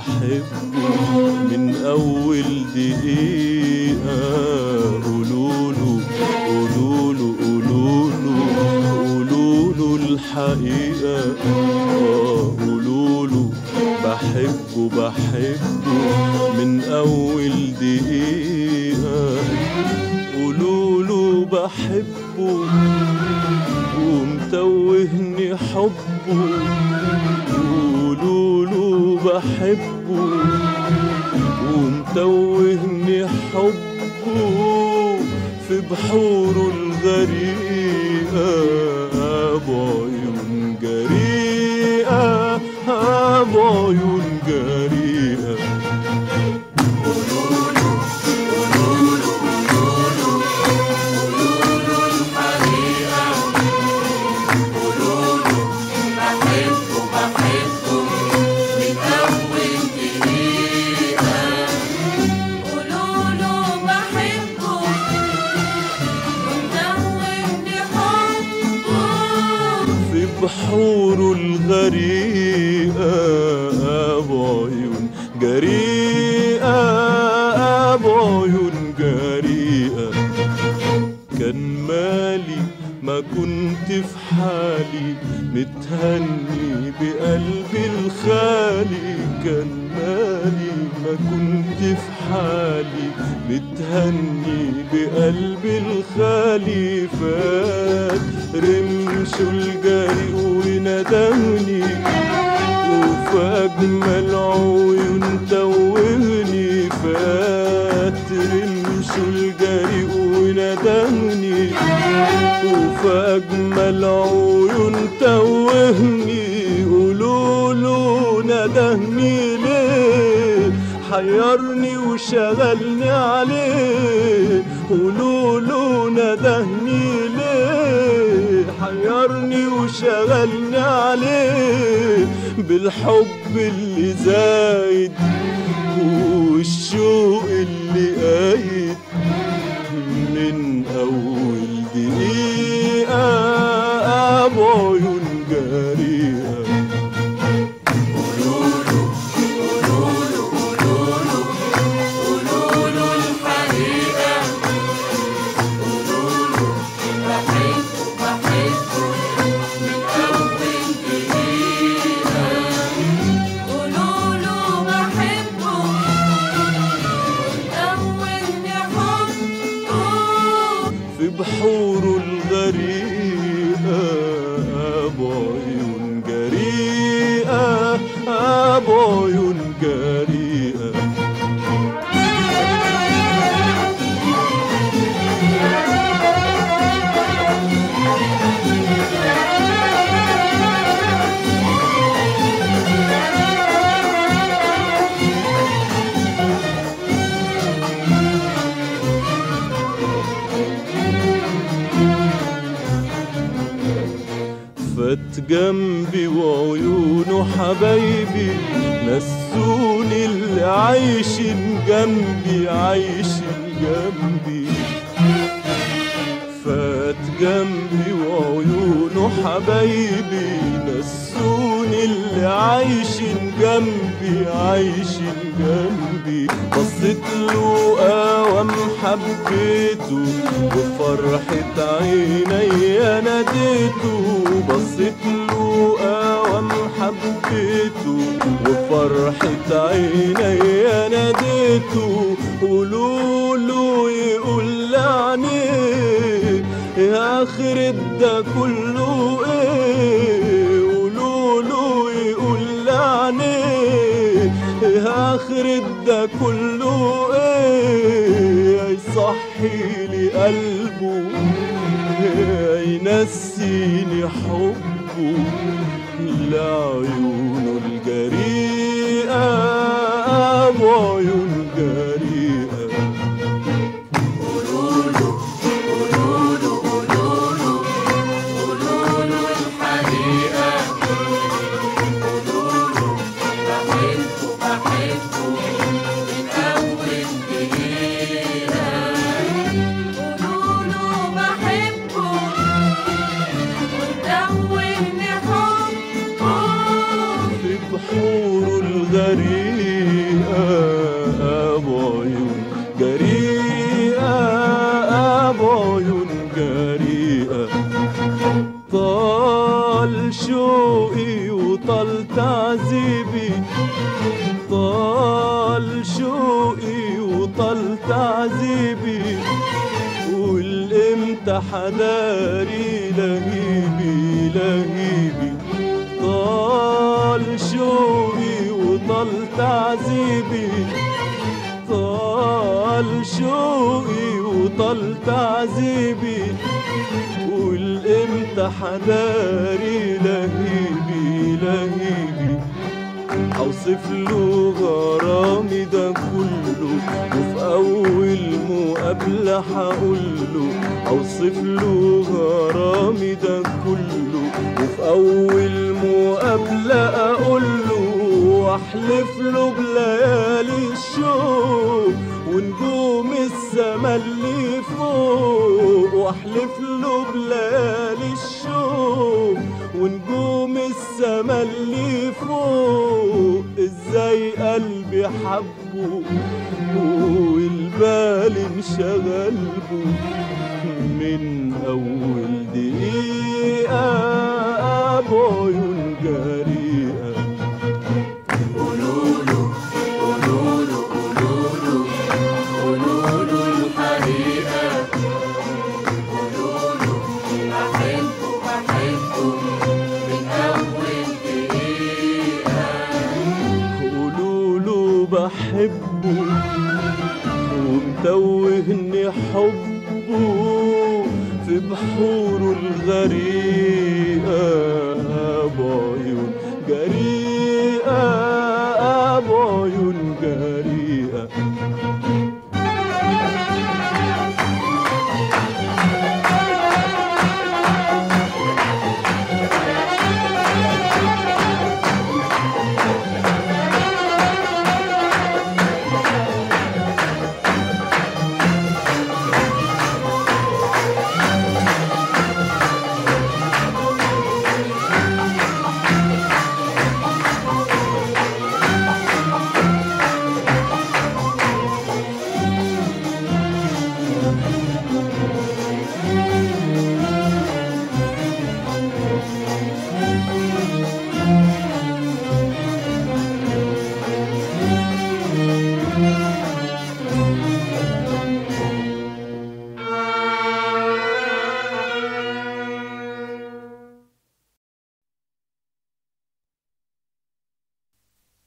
بحبه من أول دقيقة. قولوله قولوله قولوله قولوله الحقيقة. آه، قولوله بحبه بحبه من أول دقيقة. قولوله بحبه ومتوهني حبه. بحبه ومتوهني حبه في بحوره الغريقة. بعيون جريئة بعيون جريئة. في بحوره الغريقة بعيون جريئة بعيون جريئة كان مالي ما كنت في حالي متهني بقلبي الخالي. كان مالي ما كنت في حالي متهني بقلبي الخالي. فات رمشه الجريء وندمني. وفي أجمل عيون توهني فات رمشه الجريء وندمني. وفي أجمل عيون توهني قولوله ندهني ليه؟ حيرني وشغلني عليه. قولوله ندهني ليه؟ حيرني وشغلني عليه بالحب اللي زايد والشوق اللي قايد. في بحوره الغريقة بعيون جريئة بعيون جريئة. فات جنبي وعيونه حبايبي نسوني اللي عايشين جنبي عايشين جنبي فات جنبي وعيونه حبايبي نسوني اللي عايشين جنبي عايشين جنبي. بصيت له قوام حبيته وفرحة عيني ناديته بصيت له قوام حبيته وفرحة عيني ناديته قولوا له يقول لعنيه يا آخر ده كله إيه؟ آخر ده كله إيه؟ يصحي لي قلبه ينسيني حبه لعيونه تعذيبي طال شوقي وطال تعذيبي والامتى حداري لهيبي لهيبي. طال شوقي وطال تعذيبي طال شوقي وطال تعذيبي والامتى حداري لهيبي لهيبي. أوصف له غرامي ده كله وفي اول مقابله هقول له أوصف له غرامي ده كله وفي اول مقابله أقول له وأحلف له بليالي الشوق ونجوم السما اللي فوق. وأحلف له بليالي الشوق ونجوم السما اللي فوق إزاي قلبي حبه والبال انشغل به من أول دقيقة ابو عيون ومتوهني حبه في بحوره الغريقة.